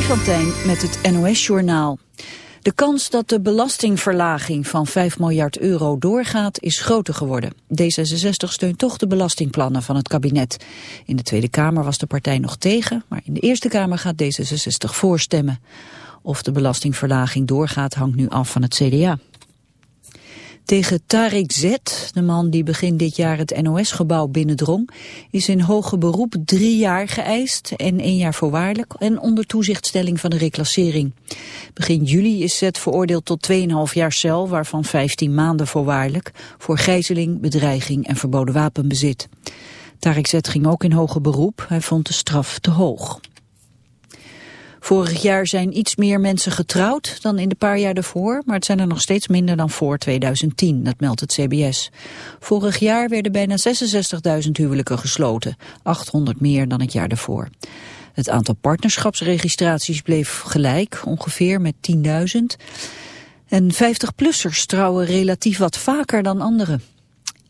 Freddy met het NOS-journaal. De kans dat de belastingverlaging van 5 miljard euro doorgaat is groter geworden. D66 steunt toch de belastingplannen van het kabinet. In de Tweede Kamer was de partij nog tegen, maar in de Eerste Kamer gaat D66 voorstemmen. Of de belastingverlaging doorgaat hangt nu af van het CDA. Tegen Tariq Z, de man die begin dit jaar het NOS-gebouw binnendrong, is in hoge beroep drie jaar geëist en één jaar voorwaardelijk en onder toezichtstelling van de reclassering. Begin juli is Z veroordeeld tot 2,5 jaar cel, waarvan 15 maanden voorwaardelijk, voor gijzeling, bedreiging en verboden wapenbezit. Tariq Z ging ook in hoge beroep, hij vond de straf te hoog. Vorig jaar zijn iets meer mensen getrouwd dan in de paar jaar daarvoor, maar het zijn er nog steeds minder dan voor 2010, dat meldt het CBS. Vorig jaar werden bijna 66.000 huwelijken gesloten, 800 meer dan het jaar daarvoor. Het aantal partnerschapsregistraties bleef gelijk, ongeveer met 10.000. En 50-plussers trouwen relatief wat vaker dan anderen.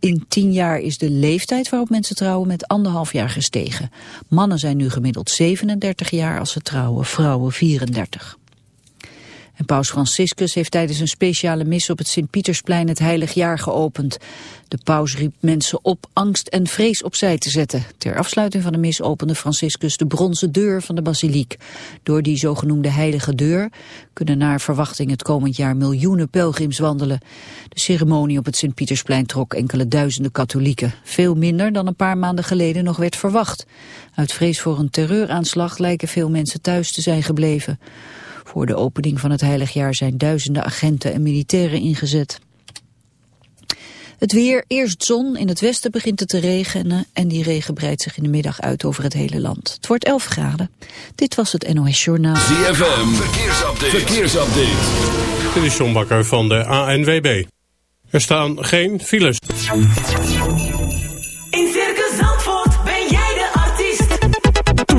In tien jaar is de leeftijd waarop mensen trouwen met anderhalf jaar gestegen. Mannen zijn nu gemiddeld 37 jaar als ze trouwen, vrouwen 34. En paus Franciscus heeft tijdens een speciale mis op het Sint-Pietersplein het heilig jaar geopend. De paus riep mensen op angst en vrees opzij te zetten. Ter afsluiting van de mis opende Franciscus de bronzen deur van de basiliek. Door die zogenoemde heilige deur kunnen naar verwachting het komend jaar miljoenen pelgrims wandelen. De ceremonie op het Sint-Pietersplein trok enkele duizenden katholieken. Veel minder dan een paar maanden geleden nog werd verwacht. Uit vrees voor een terreuraanslag lijken veel mensen thuis te zijn gebleven. Voor de opening van het heiligjaar zijn duizenden agenten en militairen ingezet. Het weer, eerst zon, in het westen begint het te regenen en die regen breidt zich in de middag uit over het hele land. Het wordt 11 graden. Dit was het NOS Journaal. ZFM, verkeersupdate. verkeersupdate. Dit is John Bakker van de ANWB. Er staan geen files.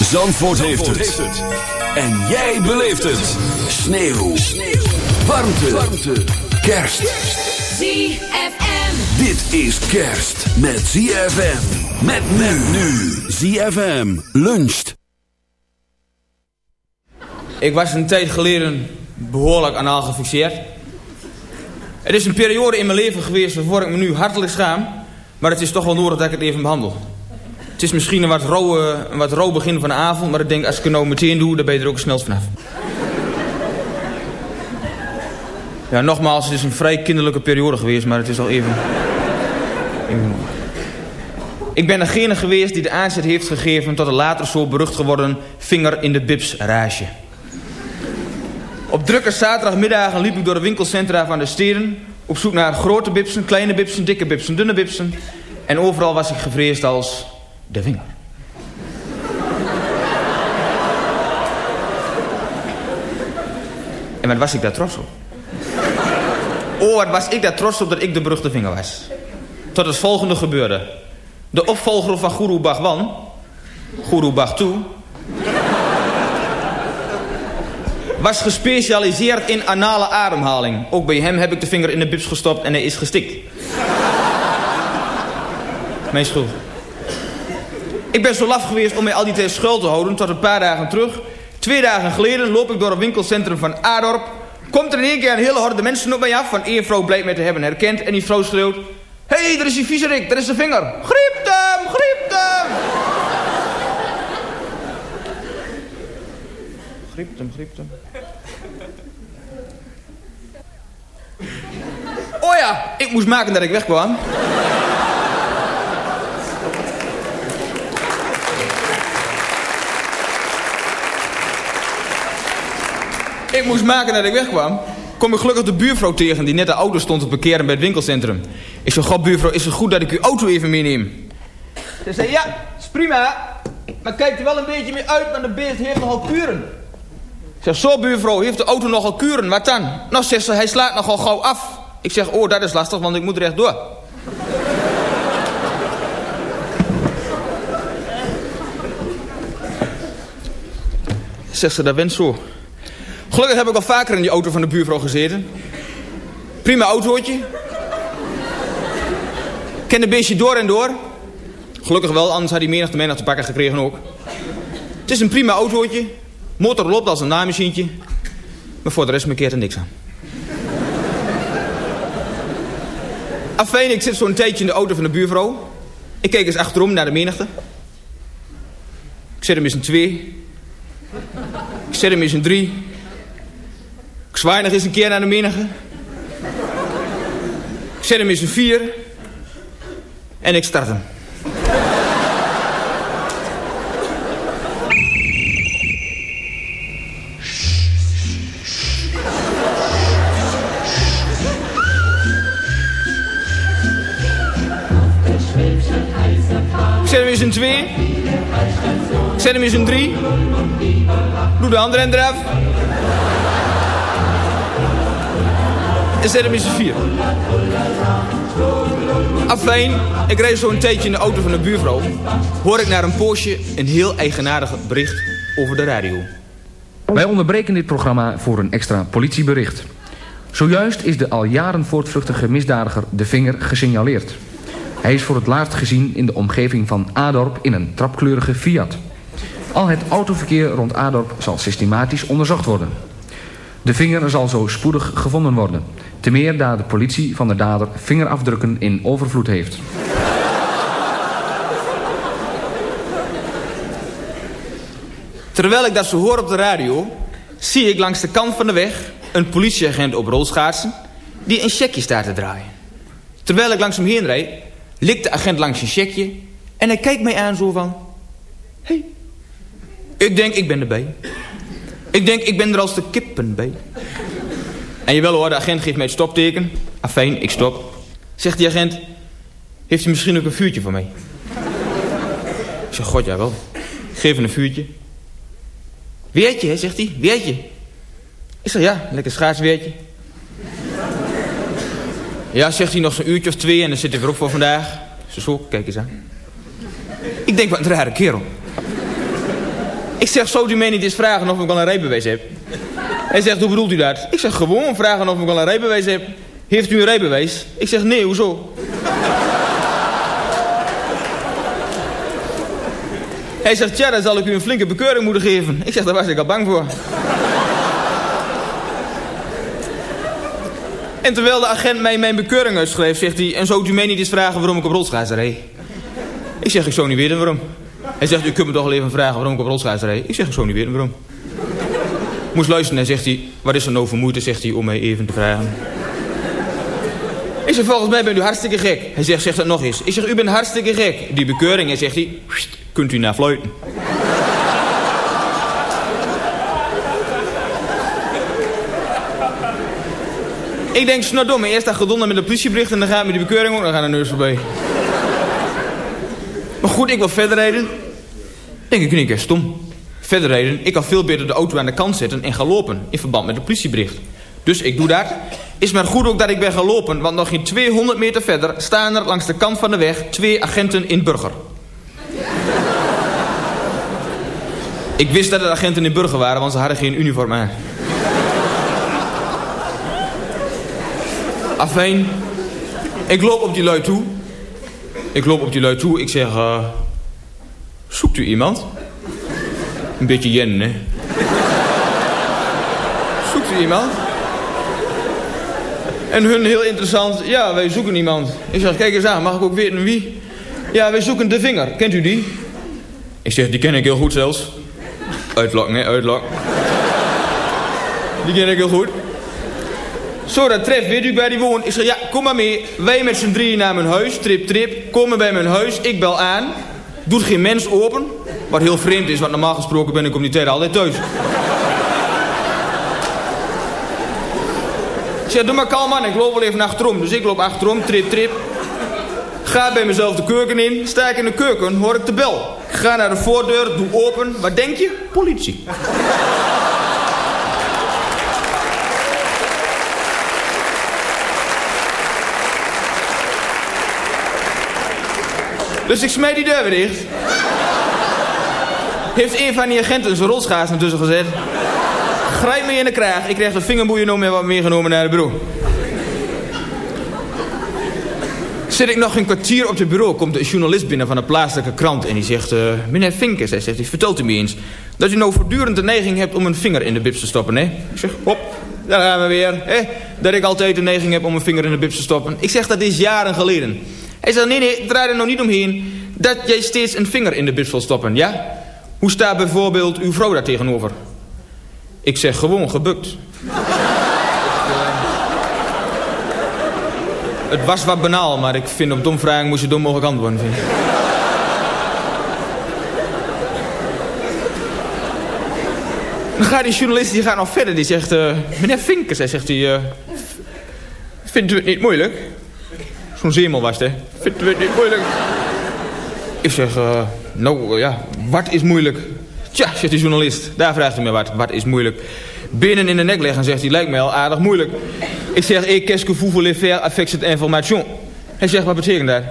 Zandvoort, heeft, het. En jij beleeft het. Sneeuw. Sneeuw. Warmte. Warmte. Kerst. ZFM. Dit is kerst met ZFM. Met men nu. ZFM luncht. Ik was een tijd geleden behoorlijk anaal gefixeerd. Het is een periode in mijn leven geweest waarvoor ik me nu hartelijk schaam. Maar het is toch wel nodig dat ik het even behandel. Het is misschien een wat rauw, een wat rauw begin van de avond, maar ik denk als ik het nou meteen doe, dan ben je er ook snel vanaf. Ja, nogmaals, het is een vrij kinderlijke periode geweest, maar het is al even... even... Ik ben degene geweest die de aanzet heeft gegeven tot de later zo berucht geworden vinger in de bips rage. Op drukke zaterdagmiddagen liep ik door de winkelcentra van de steden... op zoek naar grote bipsen, kleine bipsen, dikke bipsen, dunne bipsen... en overal was ik gevreesd als de vinger. En wat was ik daar trots op? Oh, wat was ik daar trots op dat ik de beruchte vinger was. Tot het volgende gebeurde. De opvolger van Guru Bhagwan, Guru Bhagtu... was gespecialiseerd in anale ademhaling. Ook bij hem heb ik de vinger in de bibs gestopt en hij is gestikt. Mijn schuld. Ik ben zo laf geweest om mij al die tijd schuil te houden tot een paar dagen terug. Twee dagen geleden loop ik door het winkelcentrum van Adorp. Komt er in één keer een hele horde mensen op mij af. Van één vrouw blijkt mij te hebben herkend. En die vrouw schreeuwt. Hé, hey, daar is die viezerik, daar is de vinger. Griep hem, griep hem. Griep hem, griep hem. Oh ja, ik moest maken dat ik wegkwam. Ik moest maken dat ik wegkwam. Kom ik gelukkig de buurvrouw tegen die net de auto stond te parkeren bij het winkelcentrum. Ik zei, god buurvrouw, is het goed dat ik uw auto even meeneem? Ze zei, ja, is prima. Maar kijk er wel een beetje mee uit, want de beest heeft nogal kuren. Ik zeg, zo buurvrouw, heeft de auto nogal kuren? Wat dan? Nou, zegt ze, hij slaat nogal gauw af. Ik zeg, oh, dat is lastig, want ik moet rechtdoor. Zegt ze, dat went zo. Gelukkig heb ik al vaker in die auto van de buurvrouw gezeten. Prima autootje. Ken een beestje door en door. Gelukkig wel, anders had hij meer nog te pakken gekregen ook. Het is een prima autootje. Motor loopt als een naamachientje. Maar voor de rest keert er niks aan. Afijn, ik zit zo'n tijdje in de auto van de buurvrouw. Ik keek eens achterom naar de menigte. Ik zet hem eens een twee. Ik zet hem eens een drie. Ik zwaai nog eens een keer naar de menige. Ik zet hem eens een vier. En ik start hem. Ik zet hem eens een twee. Ik zet hem eens een drie. Doe de andere end eraf. Eens een vier. Afijn, ik reed zo een tijdje in de auto van de buurvrouw. Hoor ik naar een poosje een heel eigenaardig bericht over de radio. Wij onderbreken dit programma voor een extra politiebericht. Zojuist is de al jaren voortvluchtige misdadiger De Vinger gesignaleerd. Hij is voor het laatst gezien in de omgeving van Adorp in een trapkleurige Fiat. Al het autoverkeer rond Adorp zal systematisch onderzocht worden. De vinger zal zo spoedig gevonden worden. Te meer daar de politie van de dader vingerafdrukken in overvloed heeft. Terwijl ik dat zo hoor op de radio... zie ik langs de kant van de weg een politieagent op rolschaatsen... die een checkje staat te draaien. Terwijl ik langs hem heen rijd... likt de agent langs een checkje... en hij kijkt mij aan zo van... Hé, hey, ik denk ik ben erbij. Ik denk ik ben er als de kippen bij. En jawel hoor, de agent geeft mij het stopteken. Afijn, ik stop. Zegt die agent... Heeft u misschien ook een vuurtje voor mij? Ik zeg, god, jawel. Geef hem een vuurtje. Weertje, hè, zegt hij. Weertje. Ik zeg, ja, lekker schaatsweertje. Ja, zegt hij, nog zo'n uurtje of twee en dan zit ik er ook voor vandaag. Zo, zo, kijk eens aan. Ik denk, wat een rare kerel. Ik zeg, zou u mij niet eens vragen of ik wel een rijbewijs heb? Hij zegt, hoe bedoelt u dat? Ik zeg, gewoon vragen of ik wel een rijbewijs heb. Heeft u een rijbewijs? Ik zeg, nee, hoezo? Hij zegt, ja, dan zal ik u een flinke bekeuring moeten geven. Ik zeg, daar was ik al bang voor. En terwijl de agent mij mijn bekeuring uitschreef, zegt hij... en zou u mij niet eens vragen waarom ik op rolschaatsen reed? Ik zeg, ik zou niet weten waarom. Hij zegt, u kunt me toch wel even vragen waarom ik op rolschaatsen reed? Ik zeg, zou niet weten waarom. Moest luisteren en zegt hij, wat is er nou voor moeite, zegt hij, om mij even te vragen. Ik zeg, volgens mij bent u hartstikke gek. Hij zegt, zeg dat nog eens. Ik zeg, u bent hartstikke gek. Die bekeuring, en zegt hij, kunt u naar fluiten. Ik denk, snordom, eerst dat gedonder met de politiebericht... en dan gaat met die bekeuring ook nog aan de neus voorbij. Maar goed, ik wil verder rijden. Denk ik niet eens stom. Verder rijden, ik kan veel beter de auto aan de kant zetten en gaan lopen. In verband met het politiebericht. Dus ik doe dat. Is maar goed ook dat ik ben gaan lopen, want nog geen 200 meter verder staan er langs de kant van de weg twee agenten in burger. ik wist dat het agenten in burger waren, want ze hadden geen uniform aan. Afijn, ik loop op die lui toe ik loop op die lui toe. Ik zeg, eh, zoekt u iemand? Een beetje jen, hè? Zoekt u iemand? En hun heel interessant, ja, wij zoeken iemand. Ik zeg, kijk eens aan, mag ik ook weten wie? Ja, wij zoeken de vinger. Kent u die? Ik zeg, die ken ik heel goed zelfs. Uitlokken, hè, uitlokken. Die ken ik heel goed. Zo, dat treft, weet u bij die woont? Ik zeg, ja, kom maar mee. Wij met z'n drieën naar mijn huis, trip, trip. Komen bij mijn huis, ik bel aan. Doet geen mens open. Wat heel vreemd is, want normaal gesproken ben ik om die tijd altijd thuis. Ik zeg, doe maar kalm man, ik loop wel even achterom. Dus ik loop achterom, trip, trip. Ga bij mezelf de keuken in. Sta ik in de keuken, hoor ik de bel. Ga naar de voordeur, doe open. Wat denk je? Politie. Dus ik smijt die deur weer dicht. Heeft een van die agenten zijn rolschaas ertussen gezet. Grijp me in de kraag. Ik krijg de vingerboeien nog meer wat meegenomen naar het bureau. Zit ik nog een kwartier op het bureau, komt een journalist binnen van een plaatselijke krant. En die zegt, uh, meneer Vinkers, hij zegt, vertelt u me eens. Dat u nou voortdurend de neiging hebt om een vinger in de bips te stoppen, hè? Ik zeg, hop, daar gaan we weer. Hè? Dat ik altijd de neiging heb om een vinger in de bips te stoppen. Ik zeg, dat is jaren geleden. Hij zegt, nee, nee, draai er nog niet omheen. Dat jij steeds een vinger in de bips wil stoppen, ja? Hoe staat bijvoorbeeld uw vrouw daar tegenover? Ik zeg, gewoon gebukt. Het was wat banaal, maar ik vind op domvragen moest je dom mogelijk antwoorden. Vind. Dan gaat die journalist die gaat nog verder. Die zegt, uh, meneer Vinkers, hij zegt hij, uh, vindt u het niet moeilijk? Zo'n zeemel was het, hè? Vindt u het niet moeilijk? Ik zeg, uh, nou ja, wat is moeilijk? Tja, zegt die journalist. Daar vraagt hij me wat. Wat is moeilijk? Binnen in de nek leggen, zegt hij, lijkt mij al aardig moeilijk. Ik zeg, ik qu'est-ce que vous voulez faire avec cette information? Hij zegt, wat betekent dat?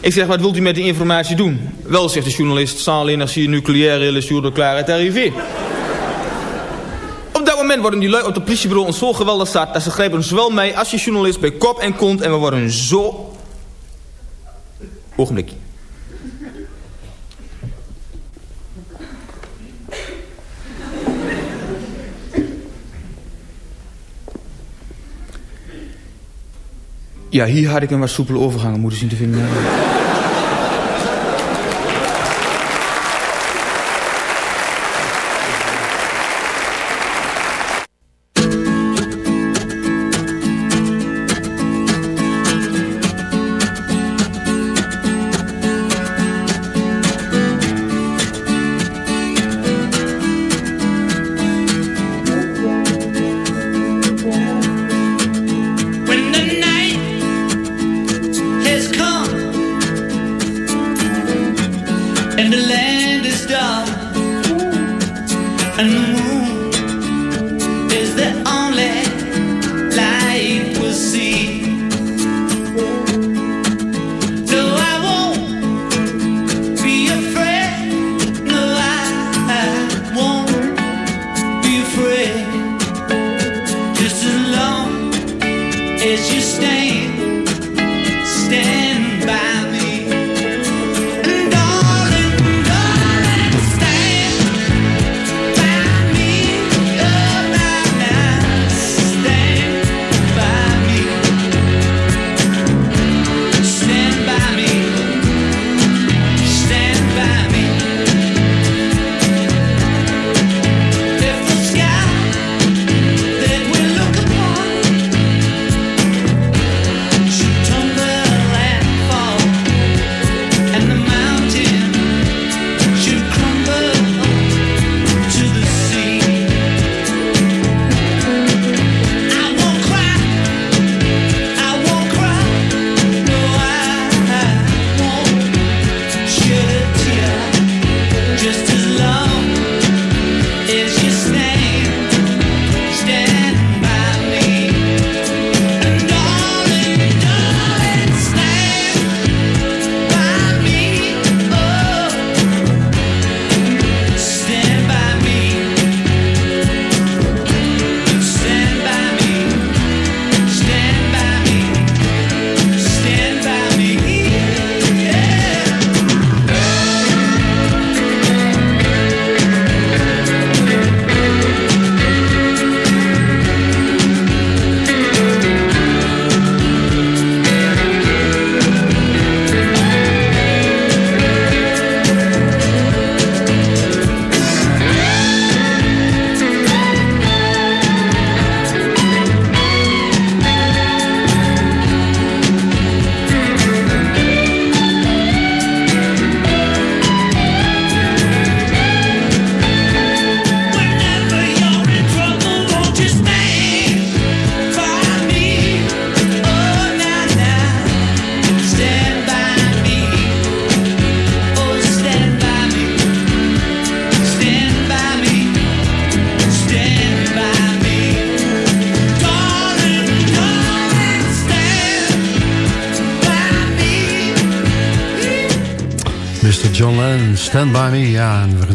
Ik zeg, wat wilt u met die informatie doen? Wel, zegt de journalist, sans l'énergie nucléaire et le jour de clarté arrivé. Moment worden die lui op het politiebureau ons zo geweldig zat... dat ze grijpen zowel mij als die journalist bij kop en kont... en we worden zo... Ogenblikje. Ja, hier had ik een wat soepele overgangen moeten zien te vinden.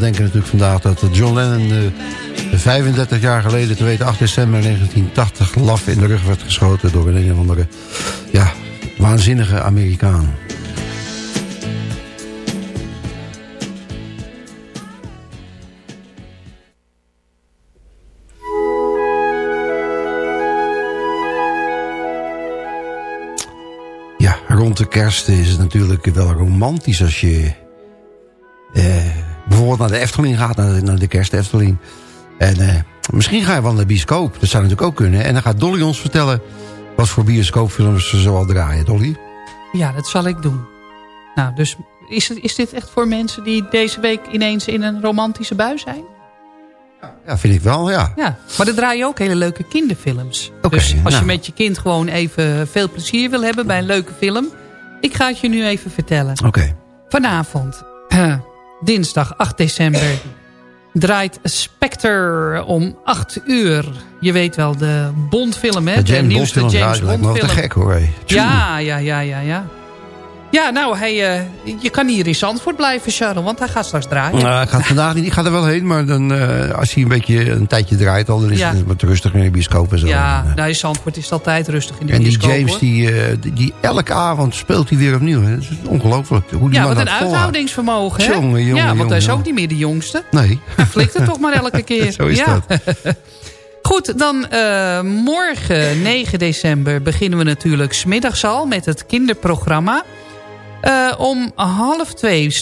Ja, en we gedenken natuurlijk vandaag dat John Lennon... Uh, 35 jaar geleden, te weten 8 december 1980... laf in de rug werd geschoten door een of andere... ja, waanzinnige Amerikaan. rond de kerst is het natuurlijk wel romantisch als je Efteling gaat, naar de, naar de kerst Efteling. En eh, misschien ga je wel naar de bioscoop, dat zou natuurlijk ook kunnen. En dan gaat Dolly ons vertellen wat voor bioscoopfilms ze zoal draaien, Dolly. Ja, dat zal ik doen. Nou, dus is, is dit echt voor mensen die deze week ineens in een romantische bui zijn? Ja, vind ik wel, ja. ja maar er draaien ook hele leuke kinderfilms. Okay, dus als je nou. met je kind gewoon even veel plezier wil hebben bij een leuke film... ik ga het je nu even vertellen. Oké. Vanavond, dinsdag 8 december... draait Spectre om 8 uur. Je weet wel, de Bondfilm, hè? De, de nieuwste James Bond film. te gek hoor. Ja, ja, ja, ja, ja. Ja, nou, hij, uh, je kan hier in Zandvoort blijven, Charles, want hij gaat straks draaien. Nou, ik ga vandaag niet, ik ga er wel heen, maar dan, uh, als hij een beetje een tijdje draait al, dan is het wat rustig in de bioscoop en zo. Ja, en, uh, nou, in Zandvoort is het altijd rustig in de en bioscoop. En die James, die, die, die, elke avond speelt hij weer opnieuw. Hè. Dat is ongelooflijk. Hoe die ja, wat een uithoudingsvermogen, hè? Jongen, jongen, ja, want hij is ook niet meer de jongste. Nee. Hij flikt het toch maar elke keer. zo is ja. dat. Goed, dan uh, morgen 9 december beginnen we natuurlijk smiddags al met het kinderprogramma. Uh, om half twee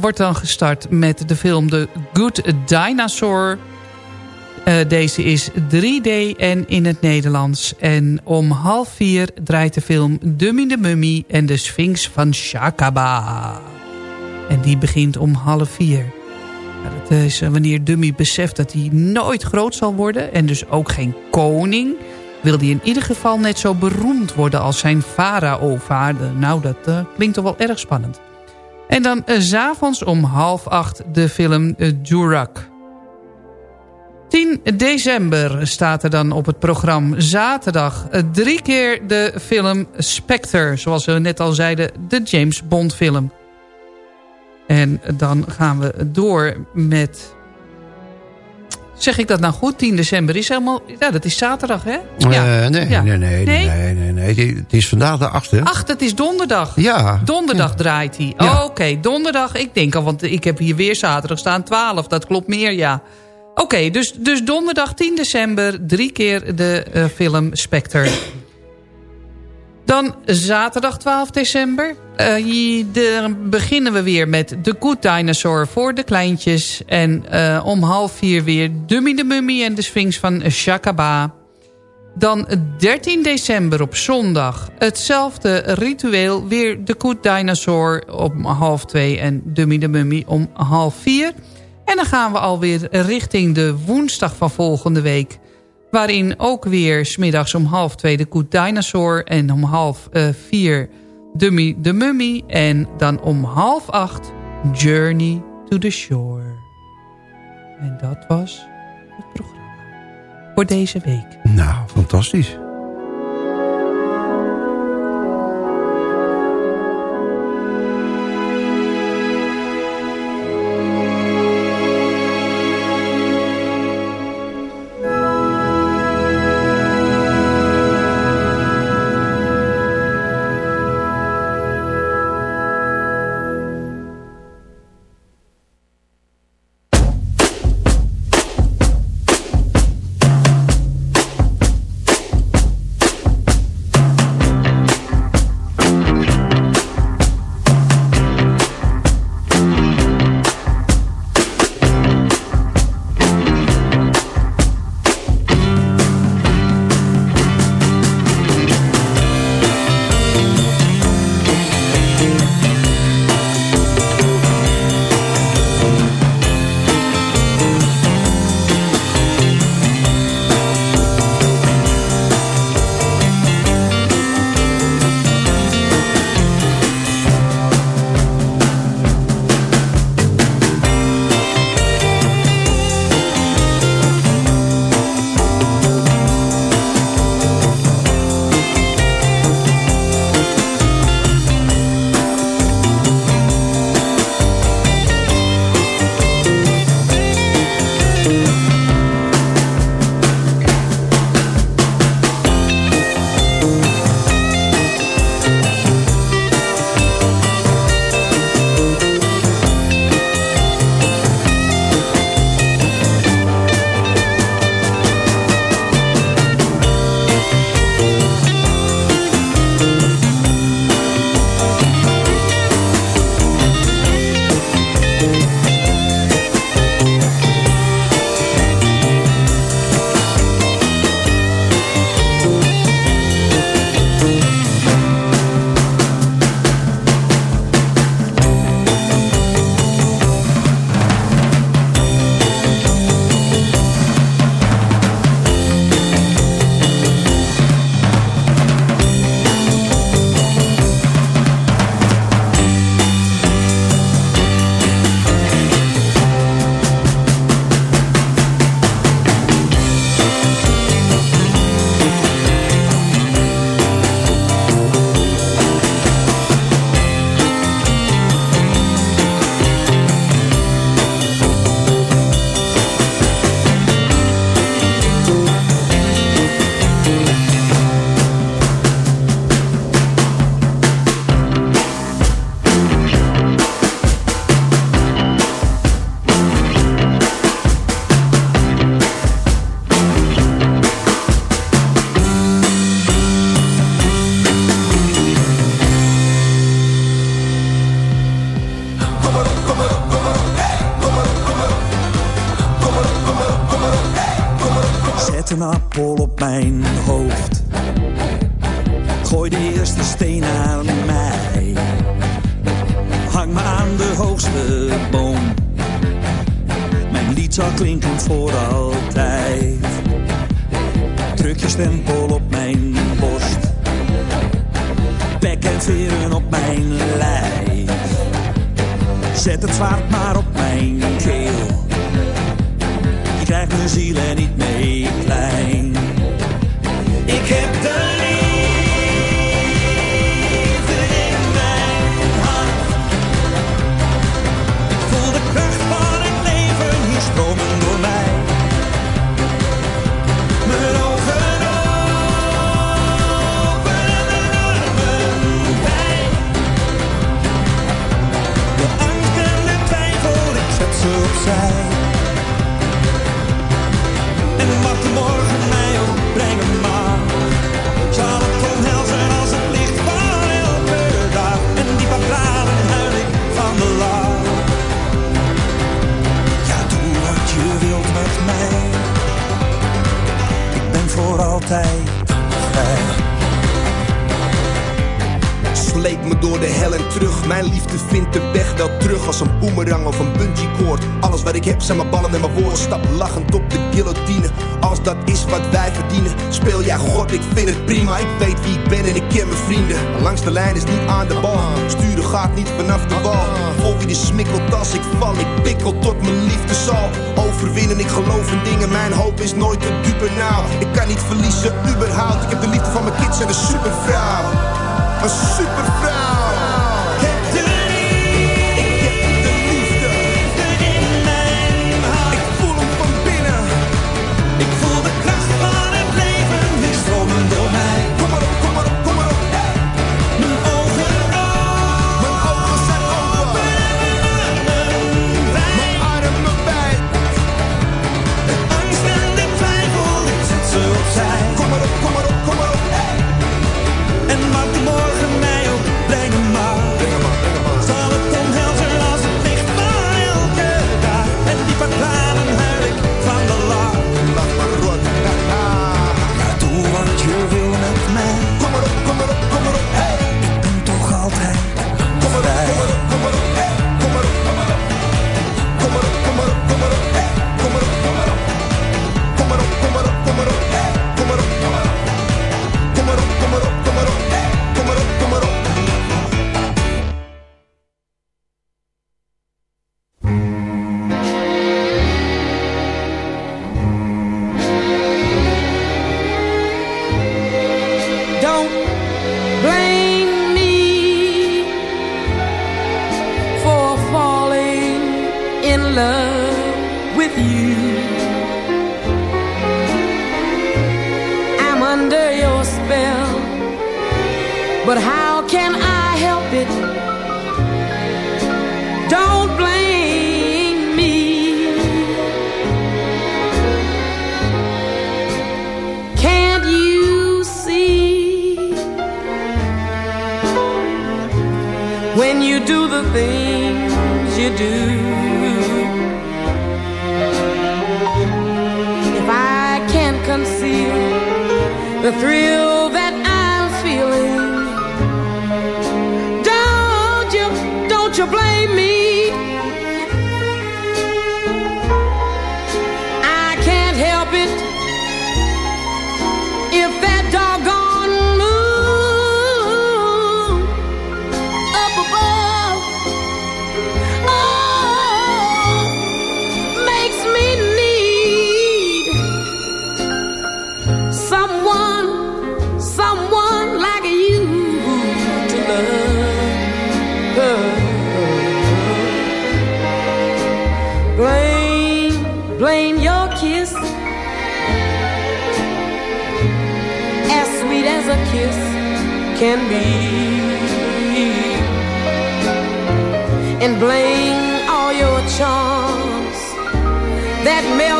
wordt dan gestart met de film The Good Dinosaur. Uh, deze is 3D en in het Nederlands. En om half vier draait de film Dummy de Mummy en de Sphinx van Shakaba. En die begint om half vier. Ja, dat is wanneer Dummy beseft dat hij nooit groot zal worden... en dus ook geen koning wil hij in ieder geval net zo beroemd worden als zijn farao-vader. Nou, dat uh, klinkt toch wel erg spannend. En dan uh, s'avonds om half acht de film uh, Jurak. 10 december staat er dan op het programma zaterdag drie keer de film Spectre. Zoals we net al zeiden, de James Bond film. En dan gaan we door met Zeg ik dat nou goed? 10 december is helemaal... Ja, dat is zaterdag, hè? Ja. Uh, nee, ja. nee, nee, nee, nee, nee, nee, Het is vandaag de 8e. 8, het is donderdag. Ja. Donderdag draait hij. Ja. Oh, Oké, okay. donderdag. Ik denk al, want ik heb hier weer zaterdag staan 12. Dat klopt meer, ja. Oké, okay, dus, dus donderdag 10 december drie keer de uh, film Spectre. Dan zaterdag 12 december. Uh, de, beginnen we weer met The Good Dinosaur voor de kleintjes. En uh, om half vier weer Dummy de Mummy en de Sphinx van Shakaba. Dan 13 december op zondag hetzelfde ritueel. Weer The Good Dinosaur om half twee en Dummy de Mummy om half vier. En dan gaan we alweer richting de woensdag van volgende week... Waarin ook weer smiddags om half twee de Good Dinosaur. En om half uh, vier Dummy de Mummy. En dan om half acht Journey to the Shore. En dat was het programma voor deze week. Nou, fantastisch. Alles wat ik heb zijn mijn ballen en mijn woorden. Stap lachend op de guillotine, als dat is wat wij verdienen. Speel jij god, ik vind het prima. Ik weet wie ik ben en ik ken mijn vrienden. Langs de lijn is niet aan de bal. Sturen gaat niet vanaf de bal. Vol wie de smikkelt als ik val. Ik pikkel tot mijn liefde zal overwinnen. Ik geloof in dingen, mijn hoop is nooit te dupe. Nou, ik kan niet verliezen, überhaupt. Ik heb de liefde van mijn kids en een supervrouw. Een supervrouw. but how can I help it? Don't blame me. Can't you see when you do the things you do? the thrill can be. And blame all your charms that melt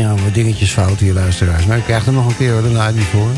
Ja, allemaal dingetjes fout hier, luisteraars. Maar ik krijg er nog een keer hoor, die voor.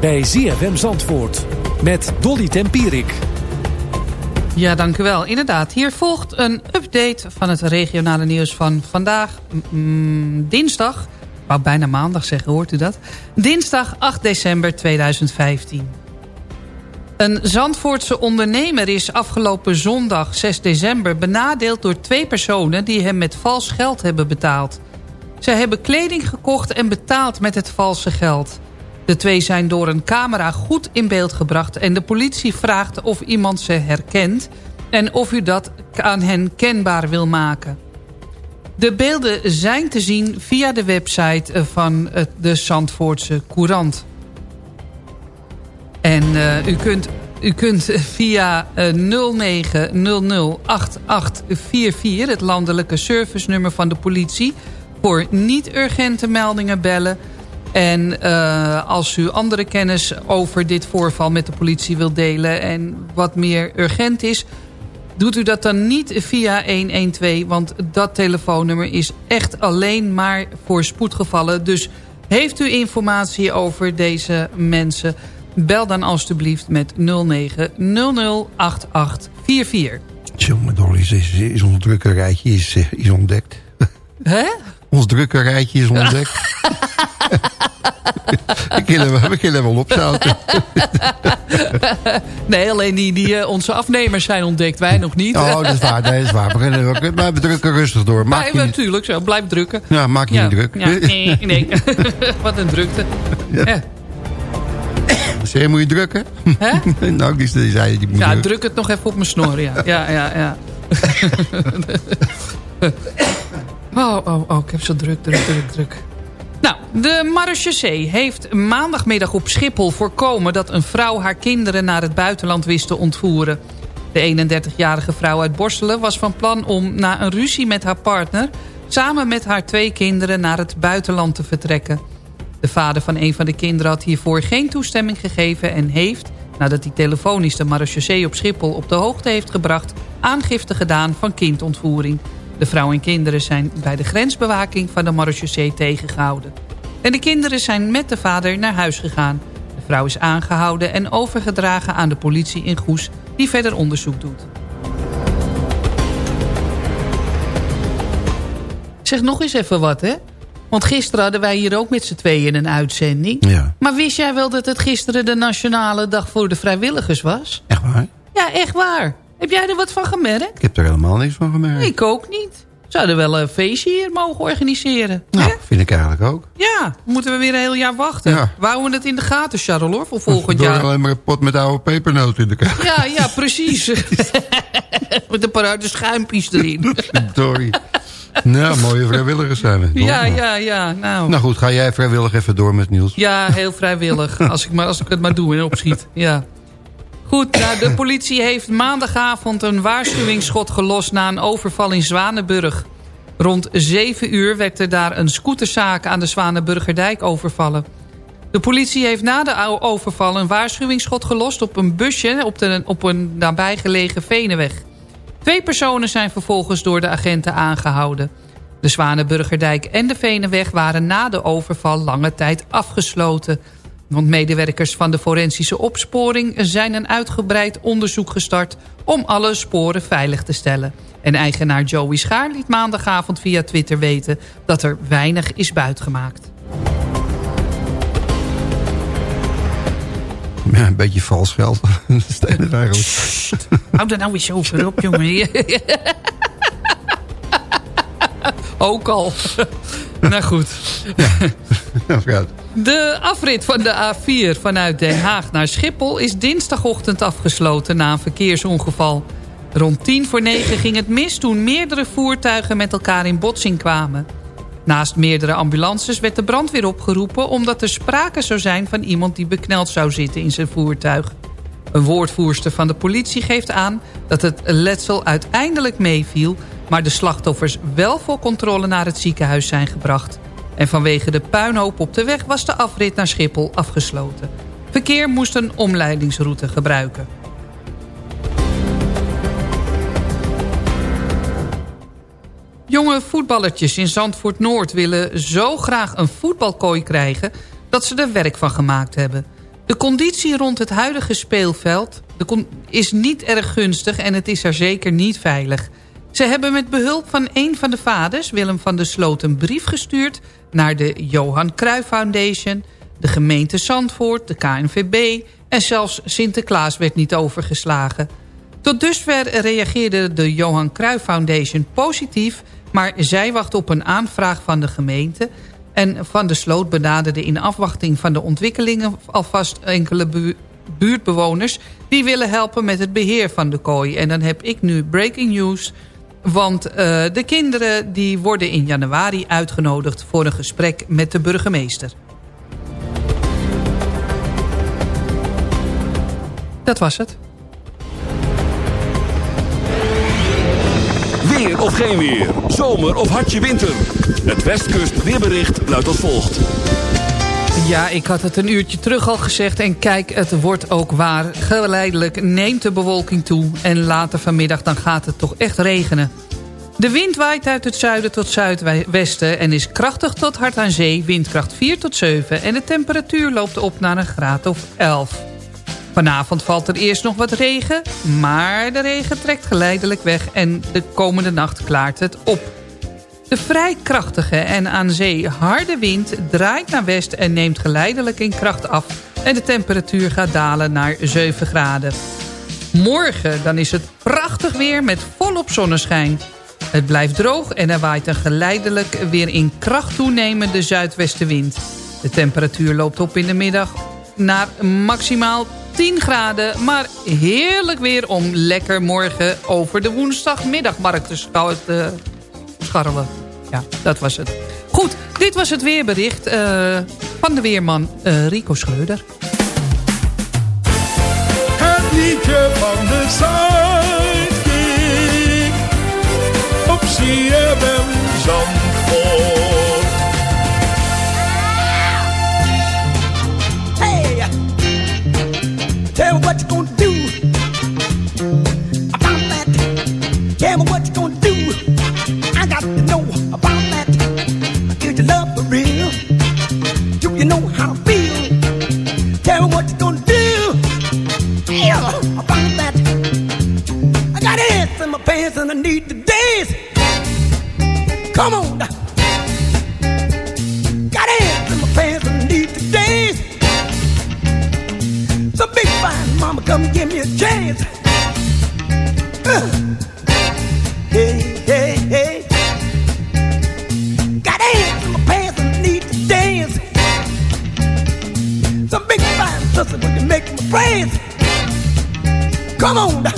bij ZFM Zandvoort met Dolly Tempierik. Ja, dank u wel. Inderdaad, hier volgt een update van het regionale nieuws van vandaag, dinsdag. Ik wou bijna maandag zeggen, hoort u dat? Dinsdag 8 december 2015. Een Zandvoortse ondernemer is afgelopen zondag 6 december benadeeld door twee personen die hem met vals geld hebben betaald. Zij hebben kleding gekocht en betaald met het valse geld. De twee zijn door een camera goed in beeld gebracht en de politie vraagt of iemand ze herkent en of u dat aan hen kenbaar wil maken. De beelden zijn te zien via de website van de Zandvoortse Courant. En uh, u, kunt, u kunt via uh, 09008844, het landelijke servicenummer van de politie... voor niet-urgente meldingen bellen. En uh, als u andere kennis over dit voorval met de politie wilt delen... en wat meer urgent is... Doet u dat dan niet via 112, want dat telefoonnummer is echt alleen maar voor spoedgevallen. Dus heeft u informatie over deze mensen... Bel dan alstublieft met 09008844. Jongen, Dolly, is, is, ons drukkerijtje is, eh, is ontdekt. Hè? Ons drukkerijtje is ontdekt. we, kunnen, we kunnen wel opzouten. nee, alleen die, die uh, onze afnemers zijn ontdekt. Wij nog niet. Oh, dat is waar. Nee, dat is waar. We, kunnen, drukken rustig door. Maak ja, natuurlijk. Zo, blijf drukken. Ja, maak je ja, niet druk. Ja, nee, nee. Wat een drukte. Ja. ja. Zeg je, moet je drukken? Hè? nou, die, die zei die moet Ja, druk het nog even op mijn snor, ja. Ja, ja, ja. oh, oh, oh, ik heb zo druk, druk, druk, druk. Nou, de marechaussee heeft maandagmiddag op Schiphol voorkomen... dat een vrouw haar kinderen naar het buitenland wist te ontvoeren. De 31-jarige vrouw uit Borselen was van plan om na een ruzie met haar partner... samen met haar twee kinderen naar het buitenland te vertrekken. De vader van een van de kinderen had hiervoor geen toestemming gegeven... en heeft, nadat hij telefonisch de marechaussee op Schiphol op de hoogte heeft gebracht... aangifte gedaan van kindontvoering. De vrouw en kinderen zijn bij de grensbewaking van de marechaussee tegengehouden. En de kinderen zijn met de vader naar huis gegaan. De vrouw is aangehouden en overgedragen aan de politie in Goes... die verder onderzoek doet. Zeg nog eens even wat, hè? Want gisteren hadden wij hier ook met z'n tweeën een uitzending. Ja. Maar wist jij wel dat het gisteren de Nationale Dag voor de Vrijwilligers was? Echt waar? Ja, echt waar. Heb jij er wat van gemerkt? Ik heb er helemaal niks van gemerkt. Ik ook niet. Zouden wel een feestje hier mogen organiseren. Nou, vind ik eigenlijk ook. Ja, moeten we weer een heel jaar wachten. Ja. We houden het in de gaten, Charles, hoor, voor volgend jaar. alleen maar een pot met oude pepernoten in de kaart. Ja, ja, precies. met een paar harde schuimpjes erin. Sorry. Nou, mooie vrijwilligers zijn we. ja, ja, ja. Nou. Nou goed, ga jij vrijwillig even door met Niels. Ja, heel vrijwillig. Als ik, maar, als ik het maar doe en opschiet. Ja. Goed, nou, de politie heeft maandagavond een waarschuwingsschot gelost... na een overval in Zwanenburg. Rond 7 uur werd er daar een scooterzaak aan de Zwanenburgerdijk overvallen. De politie heeft na de overval een waarschuwingsschot gelost... op een busje op, de, op een nabijgelegen Venenweg. Twee personen zijn vervolgens door de agenten aangehouden. De Zwanenburgerdijk en de Venenweg waren na de overval lange tijd afgesloten... Want medewerkers van de forensische opsporing zijn een uitgebreid onderzoek gestart om alle sporen veilig te stellen. En eigenaar Joey Schaar liet maandagavond via Twitter weten dat er weinig is buitgemaakt. Ja, een beetje vals geld. Eigenlijk. Hou daar nou eens over op, jongen. Ook al. nou goed. Ja. De afrit van de A4 vanuit Den Haag naar Schiphol is dinsdagochtend afgesloten na een verkeersongeval. Rond tien voor negen ging het mis toen meerdere voertuigen met elkaar in botsing kwamen. Naast meerdere ambulances werd de brandweer opgeroepen omdat er sprake zou zijn van iemand die bekneld zou zitten in zijn voertuig. Een woordvoerster van de politie geeft aan dat het letsel uiteindelijk meeviel... maar de slachtoffers wel voor controle naar het ziekenhuis zijn gebracht. En vanwege de puinhoop op de weg was de afrit naar Schiphol afgesloten. Verkeer moest een omleidingsroute gebruiken. Jonge voetballertjes in Zandvoort Noord willen zo graag een voetbalkooi krijgen... dat ze er werk van gemaakt hebben. De conditie rond het huidige speelveld is niet erg gunstig en het is er zeker niet veilig. Ze hebben met behulp van een van de vaders, Willem van der Sloot, een brief gestuurd... naar de Johan Cruijff Foundation... De gemeente Zandvoort, de KNVB en zelfs Sinterklaas werd niet overgeslagen. Tot dusver reageerde de Johan Cruijff Foundation positief... maar zij wacht op een aanvraag van de gemeente... en Van de Sloot benaderde in afwachting van de ontwikkelingen... alvast enkele buurtbewoners die willen helpen met het beheer van de kooi. En dan heb ik nu breaking news... Want uh, de kinderen die worden in januari uitgenodigd voor een gesprek met de burgemeester. Dat was het. Weer of geen weer. Zomer of hartje winter. Het Westkust weerbericht luidt als volgt. Ja, ik had het een uurtje terug al gezegd. En kijk, het wordt ook waar. Geleidelijk neemt de bewolking toe. En later vanmiddag dan gaat het toch echt regenen. De wind waait uit het zuiden tot zuidwesten en is krachtig tot hard aan zee, windkracht 4 tot 7 en de temperatuur loopt op naar een graad of 11. Vanavond valt er eerst nog wat regen, maar de regen trekt geleidelijk weg en de komende nacht klaart het op. De vrij krachtige en aan zee harde wind draait naar west en neemt geleidelijk in kracht af en de temperatuur gaat dalen naar 7 graden. Morgen dan is het prachtig weer met volop zonneschijn. Het blijft droog en er waait een geleidelijk weer in kracht toenemende zuidwestenwind. De temperatuur loopt op in de middag naar maximaal 10 graden. Maar heerlijk weer om lekker morgen over de woensdagmiddagmarkt te scharrelen. Ja, dat was het. Goed, dit was het weerbericht uh, van de weerman uh, Rico Schreuder. Het liedje van de Zuidkiek op CFM Zandvoort. My pants and I need to dance. Come on. Got ants in my pants and I need to dance. So big fine mama, come give me a chance. Uh. Hey, hey, hey. Got ants in my pants and I need to dance. Some big fine sister, would you make me praise? Come on.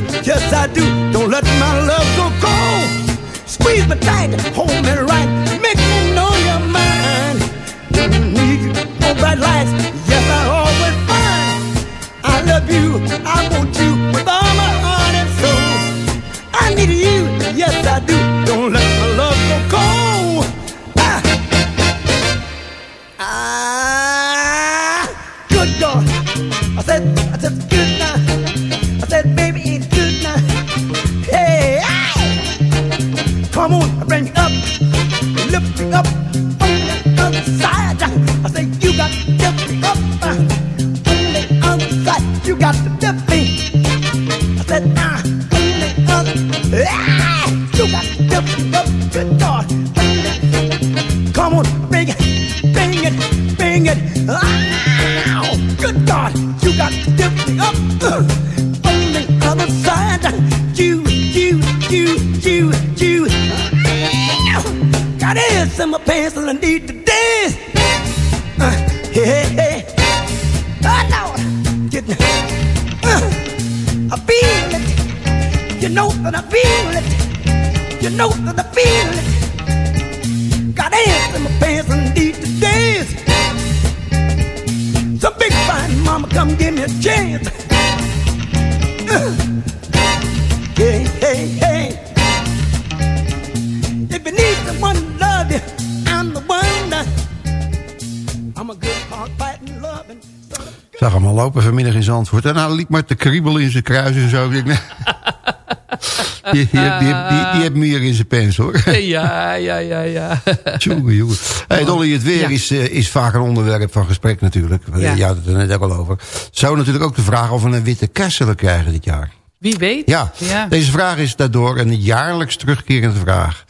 Yes I do. Don't let my love go cold. Squeeze me tight, hold me right, hij liep maar te kriebelen in zijn kruis en zo. Die, die, heeft meer in zijn pens, hoor. Ja, ja, ja, ja. Jongen, jongen. Hey, Dolly, het weer is, eh, is vaak een onderwerp van gesprek natuurlijk. Ja. Je had het er net ook al over. Zou natuurlijk ook de vraag of we een witte kerst zullen krijgen dit jaar. Wie weet. Ja, Ja. deze vraag is daardoor een jaarlijks terugkerende vraag.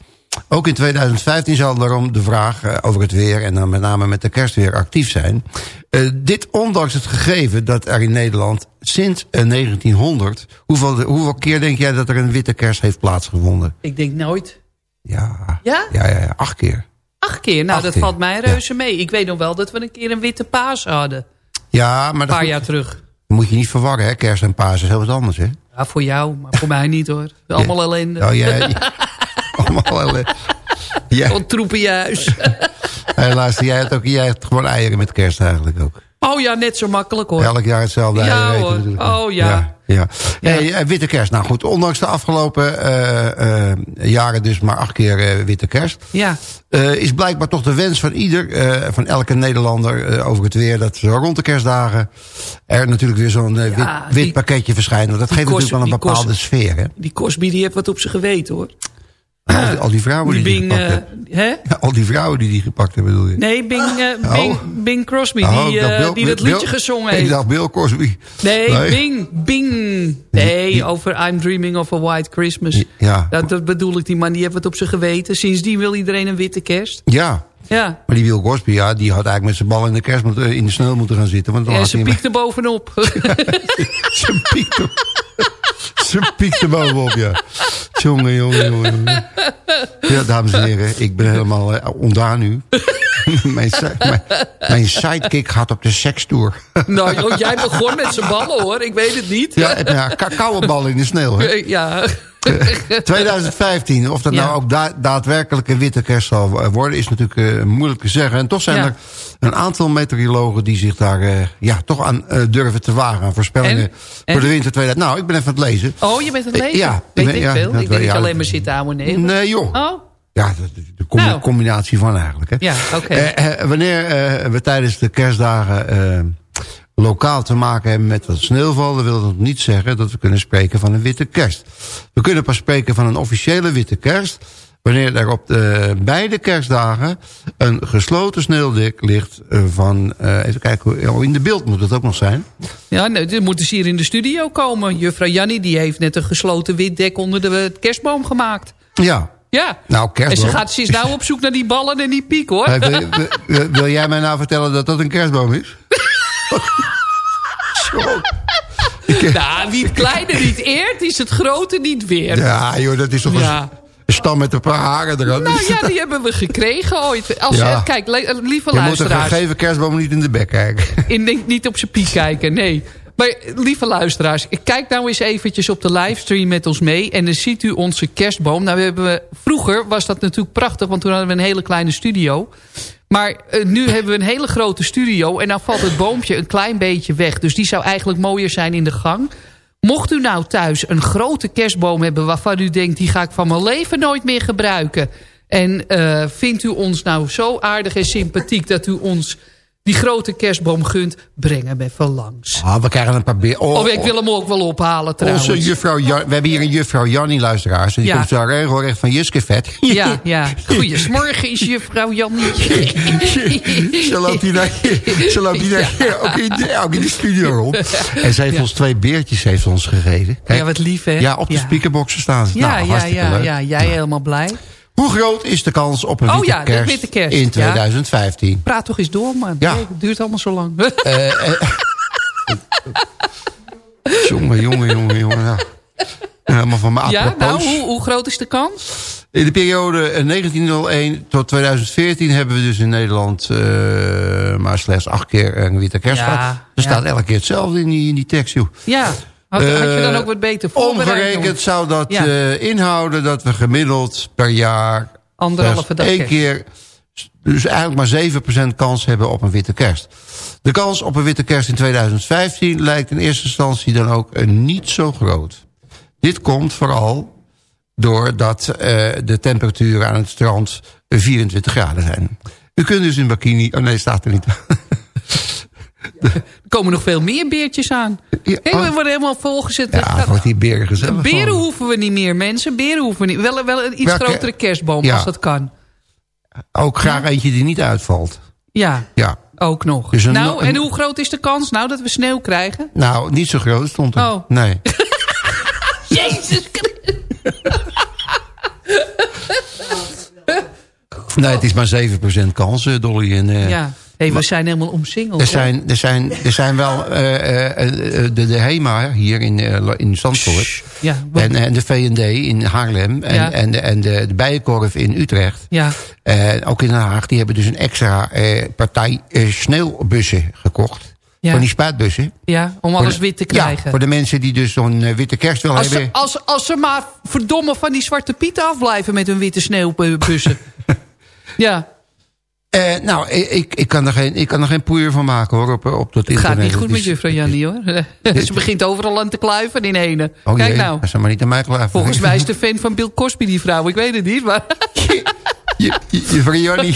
Ook in 2015 zal daarom de vraag eh, over het weer... en dan met name met de kerst weer actief zijn. Eh, dit ondanks het gegeven dat er in Nederland sinds eh, 1900... Hoeveel, hoeveel keer denk jij dat er een witte kerst heeft plaatsgevonden? Ik denk nooit. Ja, Ja? ja, ja, ja acht keer. Acht keer. Nou, Acht dat keer. valt mij reuze mee. Ik weet nog wel dat we een keer een witte paas hadden. Ja, maar Een dat paar jaar terug. moet je niet verwarren, hè? Kerst en paas is heel wat anders, hè? Ja, voor jou, maar voor mij niet hoor. Allemaal ellende. Oh, jij... allemaal. Ja. Wat troepenjuis. Luister, jij hebt, ook, jij hebt gewoon eieren met kerst eigenlijk ook. Oh ja, net zo makkelijk hoor. Elk jaar hetzelfde Ja, eieren hoor. Oh, ja. Ja, ja. Hey, eh, witte kerst. Nou goed, ondanks de afgelopen eh, eh, jaren dus maar acht keer witte kerst... Ja. is blijkbaar toch de wens van ieder, van elke Nederlander over het weer... dat zo rond de kerstdagen er natuurlijk weer zo'n Ja, wit, wit pakketje verschijnt. Want dat geeft kost- natuurlijk wel een kost- bepaalde sfeer, hè? Die Cosby die heeft wat op zijn geweten hoor. Al die, al die vrouwen die, Die gepakt eh, hebben. hè? Ja, al die vrouwen die die gepakt hebben, bedoel je? Nee, Bing, eh, Oh. Bing, Crosby, Oh, die, ik eh, Bill- die dat Bill- liedje gezongen Ik heeft. dacht Bill Cosby. Nee, Bing, Bing. Nee, over I'm Dreaming of a White Christmas. Ja. Dat, dat bedoel ik, die man die heeft wat op zijn geweten. Sindsdien wil iedereen een witte kerst. Ja, Ja, maar die Bill Cosby, ja, die had eigenlijk met zijn bal in de kerst moeten, in de sneeuw moeten gaan zitten. Want dan en had ze hij piekt er bovenop. Ze piekt er, ze bovenop, ja. Jongen, jongen. Ja, dames en heren, ik ben helemaal uh, ondaan nu. mijn, mijn, mijn sidekick gaat op de sekstoer. nou, joh, jij begon met zijn ballen hoor, ik weet het niet. ja, en ja, bal in de sneeuw, hè. Ja. 2015, of dat Ja. nou ook da daadwerkelijk een witte kerst zal worden... is natuurlijk eh, moeilijk te zeggen. En toch zijn Ja. er een aantal meteorologen die zich daar eh, ja, toch aan eh, durven te wagen. Aan voorspellingen En? voor de winter 2000. Nou, ik ben even aan het lezen. Oh, je bent aan het lezen? Ja, ik weet ben- ik ja, veel. Ik denk dat je alleen maar zit te abonneren. Nee, joh. Oh, Ja, de, Nou. combinatie van eigenlijk. Hè. ja, oké. Wanneer we tijdens de kerstdagen lokaal te maken hebben met wat sneeuwval... dan wil dat niet zeggen dat we kunnen spreken van een witte kerst. We kunnen pas spreken van een officiële witte kerst... wanneer er op de beide kerstdagen een gesloten sneeuwdik ligt eh, van... eh, even kijken, oh, in de beeld moet het ook nog zijn. Ja, nee, dan moeten ze hier in de studio komen. Juffrouw Jannie die heeft net een gesloten wit dek onder de kerstboom gemaakt. Ja, Ja. nou En kerstboom. ze, gaat, is nou op zoek naar die ballen en die piek hoor. Hey, wil, wil- wil jij mij nou vertellen dat dat een kerstboom is? nou, wie het kleine niet eert, is het grote niet weer. Ja, joh, dat is toch Ja. een, stam met een paar haren eraan. Nou ja, die hebben we gekregen ooit. Als, Ja. eh, Kijk, le- lieve Je moet een luisteraars. gegeven kerstboom niet in de bek kijken. Denk niet op zijn piek kijken, nee. Maar lieve luisteraars, kijk nou eens eventjes op de livestream met ons mee. En dan ziet u onze kerstboom. Nou, we hebben, vroeger was dat natuurlijk prachtig, want toen hadden we een hele kleine studio. Maar eh, nu hebben we een hele grote studio en dan valt het boompje een klein beetje weg. Dus die zou eigenlijk mooier zijn in de gang. Mocht u nou thuis een grote kerstboom hebben waarvan u denkt... die ga ik van mijn leven nooit meer gebruiken... en eh, vindt u ons nou zo aardig en sympathiek dat u ons die grote kerstboom gunt... breng hem even langs. Ah, we krijgen een paar beer. Oh, of ik wil hem ook wel ophalen trouwens. Onze juffrouw Jan, we hebben hier een juffrouw Jannie luisteraars. Die Ja. komt zo regelrecht van Jiskevet. Ja, ja. Goedemorgen is juffrouw Jannie. Ze loopt hier, naar, ze loopt hier naar- ook, in de, ook in de studio rond. En ze heeft Ja. ons twee beertjes heeft ons gegeven. Kijk, Ja, wat lief hè? Ja, op de speakerboxen staan ze. Ja, nou, ja, ja, leuk. ja, jij helemaal blij. Hoe groot is de kans op een Oh witte, ja, kerst witte kerst, in ja. 2015? Praat toch eens door. Ja. Nee, het duurt allemaal zo lang. Eh, eh, jongen, jongen, jongen, jongen. Ja. Helemaal van mijn ja, nou, hoe, hoe groot is de kans? In de periode eh, 1901 tot 2014 hebben we dus in Nederland eh, maar slechts acht keer een witte kerst gehad. Er staat elke keer hetzelfde in die, in die tekst, joh. Ja, had, had je dan Eh, ook wat beter voorbereid? Omgerekend doen? zou dat Ja. eh, inhouden dat we gemiddeld per jaar... Anderhalve dag één keer... Dus eigenlijk maar 7% kans hebben op een witte kerst. De kans op een witte kerst in 2015 lijkt in eerste instantie dan ook eh, niet zo groot. Dit komt vooral doordat de temperaturen aan het strand 24 graden zijn. U kunt dus in bikini... Oh nee, staat er niet. Er komen nog veel meer beertjes aan. Kijk, we worden helemaal volgezet. Ja, wordt die beren gezellig. Beren hoeven we niet meer, mensen. Beren hoeven we niet. Wel, wel een iets Welke- grotere kerstboom, Ja. als dat kan. Ook graag eentje die niet uitvalt. Ja, Ja. ook nog. Dus een- nou, en een- hoe groot is de kans nou dat we sneeuw krijgen? Nou, niet zo groot stond er. Oh. Nee. Jezus nee, het is maar 7% kans, eh, Dolly. En, eh, Ja, hey, we zijn helemaal omsingeld. Er zijn, er zijn, er zijn wel eh, eh, eh, de, de HEMA hier in, in Zandvoort. Ja, En, en de V&D in Haarlem. En, Ja. en, de, en de, de Bijenkorf in Utrecht. Ja. Eh, ook in Den Haag. Die hebben dus een extra partij sneeuwbussen gekocht. Ja. Van die spuitbussen. Ja, om alles de- wit te Ja, krijgen. voor de mensen die dus zo'n witte kerst willen ze, hebben. als, als ze maar verdomme van die zwarte pieten afblijven met hun witte sneeuwbussen. ja, Eh, nou, ik, ik, kan er geen, ik kan er geen poeier van maken hoor, op, op dat het gaat internet. niet goed met juffrouw Jannie hoor. ze begint overal aan te kluiven in ene. Oh Kijk jee, nou, dat maar niet aan mij klaar. volgens mij is de fan van Bill Cosby die vrouw. Ik weet het niet, maar... Juffrouw Jannie.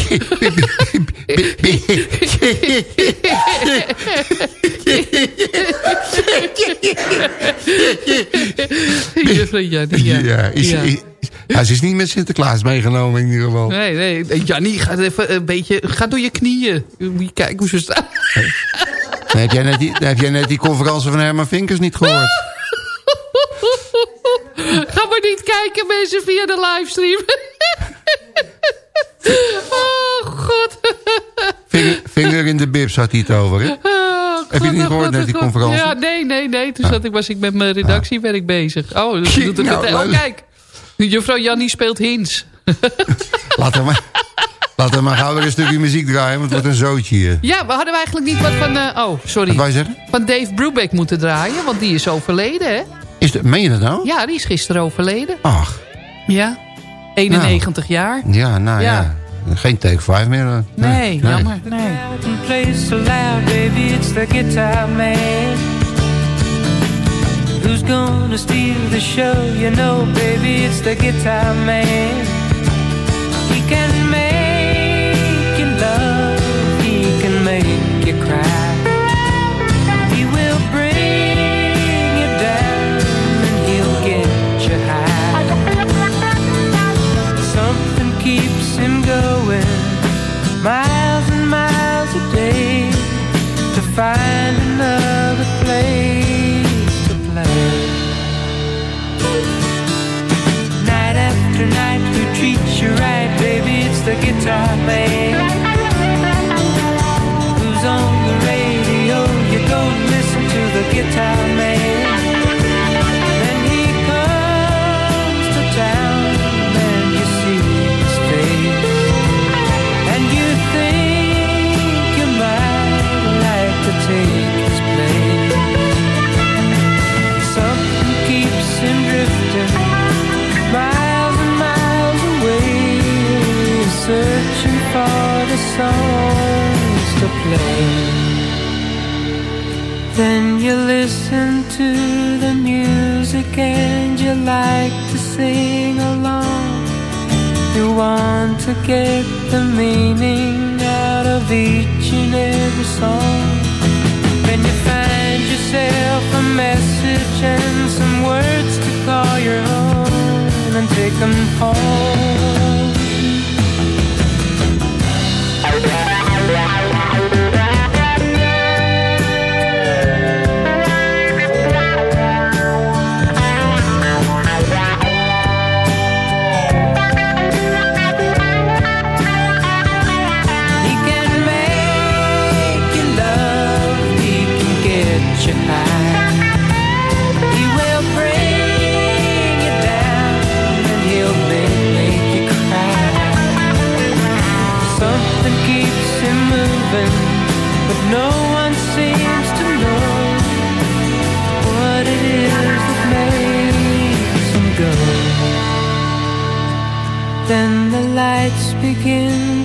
juffrouw Jannie, ja. Ja, is, Ja. is- ja, ze is niet met Sinterklaas meegenomen in ieder geval. Nee, nee. Jannie, ga even een beetje... Ga door je knieën. Moet je kijken hoe ze staan. Dan heb, jij net die, heb jij net die conferentie van Herman Vinkers niet gehoord. Ga maar niet kijken, mensen, via de livestream. oh, god. Vinger, vinger in de bibs had hij het over, hè? God, Heb je het niet gehoord net, die conferentie? Ja, nee, nee, nee. Toen zat ik, was ik met mijn redactiewerk bezig. Oh, ze doet het Nou. Oh, kijk. Juffrouw Jannie speelt hints. Laten we maar, laten we maar gauw weer een stukje muziek draaien, want het wordt een zootje hier. Ja, we hadden eigenlijk niet wat van... eh, oh, sorry. Wat je zeggen? Van Dave Brubeck moeten draaien, want die is overleden, hè? Is de, meen je dat nou? Ja, die is gisteren overleden. Ach, Ja. 91 jaar. ja, nou ja. Ja. Geen take 5 meer. eh. Nee, jammer. Nee. Who's gonna steal the show? You know, baby, it's the guitar man. He can make you love, he can make you cry.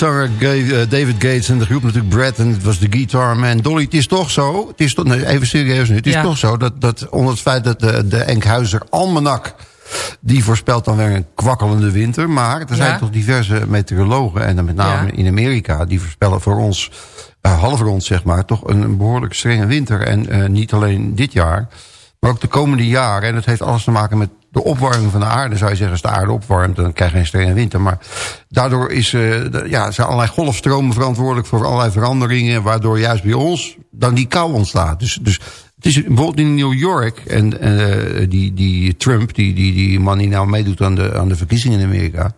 Ga- eh, David Gates en de groep natuurlijk Brad en het was de Guitar Man. Dolly, het is toch zo, het is toch, nee, even serieus nu, het is Ja. toch zo dat, dat onder het feit dat de, de Enkhuizer Almanak, die voorspelt dan weer een kwakkelende winter. Maar er zijn Ja. toch diverse meteorologen en dan met name Ja. in Amerika, die voorspellen voor ons, eh, half rond zeg maar, toch een, een behoorlijk strenge winter. En eh, niet alleen dit jaar, maar ook de komende jaren. En dat heeft alles te maken met de opwarming van de aarde. Zou je zeggen, als de aarde opwarmt, dan krijg je een strenge winter. Maar daardoor is, eh, ja, zijn allerlei golfstromen verantwoordelijk voor allerlei veranderingen. Waardoor juist bij ons dan die kou ontstaat. Dus, dus het is bijvoorbeeld in New York. En eh, die, die Trump, die, die, die man die nou meedoet aan de, aan de verkiezingen in Amerika.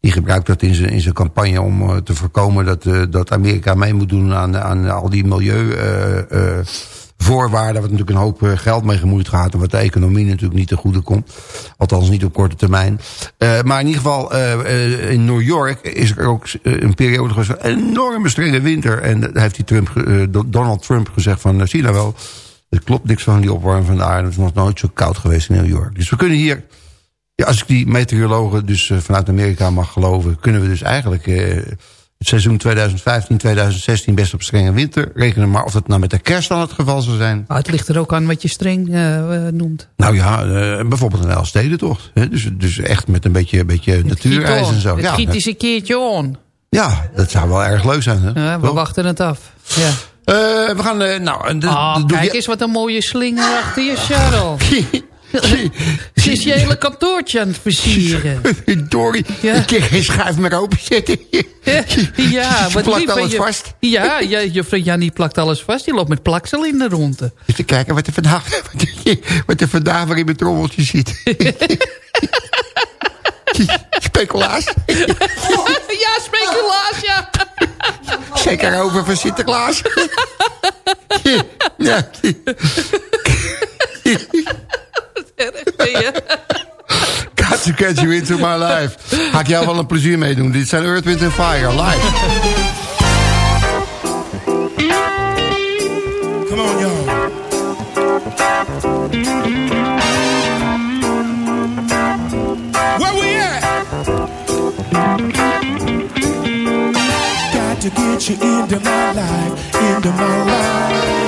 Die gebruikt dat in zijn, in zijn campagne om eh, te voorkomen dat, dat Amerika mee moet doen aan, aan al die milieu... voorwaarden, wat natuurlijk een hoop eh, geld mee gemoeid gaat... en wat de economie natuurlijk niet te goede komt. Althans niet op korte termijn. Eh, maar in ieder geval, eh, in New York is er ook een periode geweest... van enorme strenge winter. En daar heeft die Trump, Donald Trump gezegd van... zie nou wel, het klopt niks van die opwarming van de aarde. Het is nog nooit zo koud geweest in New York. Dus we kunnen hier... Ja, als ik die meteorologen dus vanuit Amerika mag geloven... kunnen we dus eigenlijk het seizoen 2015-2016 best op strenge winter rekenen. Maar of dat nou met de kerst dan het geval zou zijn... Maar het ligt er ook aan wat je streng eh, eh, noemt. Nou ja, eh, bijvoorbeeld een Elfstedentocht. hè. Dus, dus echt met een beetje, beetje natuurreis en zo. Het Ja, giet eens een keertje on. ja, dat zou wel erg leuk zijn. Hè? Ja, we Toch? wachten het af. Ja. We gaan, nou... Ah, kijk je- eens wat een mooie slinger achter je, Charles. Ze is je hele kantoortje aan het versieren. Dorie, ik kan geen schuif meer openzetten. Ja, Je wat plakt lief alles je. vast. Ja, ja, juffrouw Jannie plakt alles vast. Die loopt met plaksel in de ronde. Even kijken wat er vandaag, wat er vandaag weer in mijn trommeltje zit. Speculaas. ja, speculaas, ja. Zeker over van Sinterklaas. ja. To catch you into my life. Ga ik jou wel een plezier meedoen. Dit zijn Earth, Wind Fire, live. Come on, y'all. Where we at? Got to get you into my life, into my life.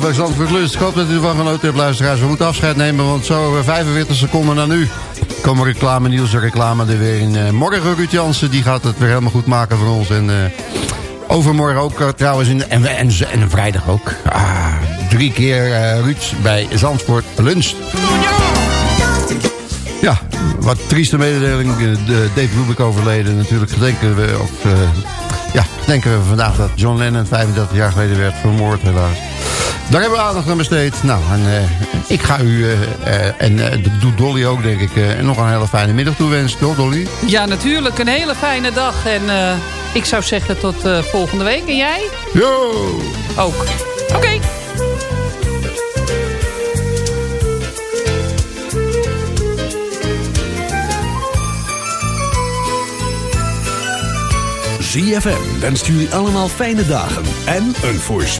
Zover Zandvoort Lust. Ik hoop dat u ervan genoten hebt, luisteraars. We moeten afscheid nemen, want zo eh, 45 seconden na nu... komen reclame, nieuws en reclame er weer in. Eh, morgen Ruud Jansen, die gaat het weer helemaal goed maken voor ons. En eh, overmorgen ook eh, trouwens, in, en, en, en vrijdag ook. Ah, drie keer eh Ruud bij Zandvoort Lunch. Ja, wat trieste mededeling. Eh, de Dave Rubik overleden. Natuurlijk gedenken we, eh, ja, gedenken we vandaag dat John Lennon 35 jaar geleden werd vermoord helaas. Daar hebben we aandacht aan besteed. Nou, en, eh, ik ga u, eh, eh, en eh, dat doet Dolly ook denk ik, eh, nog een hele fijne middag toewensen. Toch Dolly? Ja, natuurlijk. Een hele fijne dag. En eh, ik zou zeggen tot eh, volgende week. En jij? Yo! Ook. Oké. ZFM wenst jullie allemaal fijne dagen en een voorspoedig.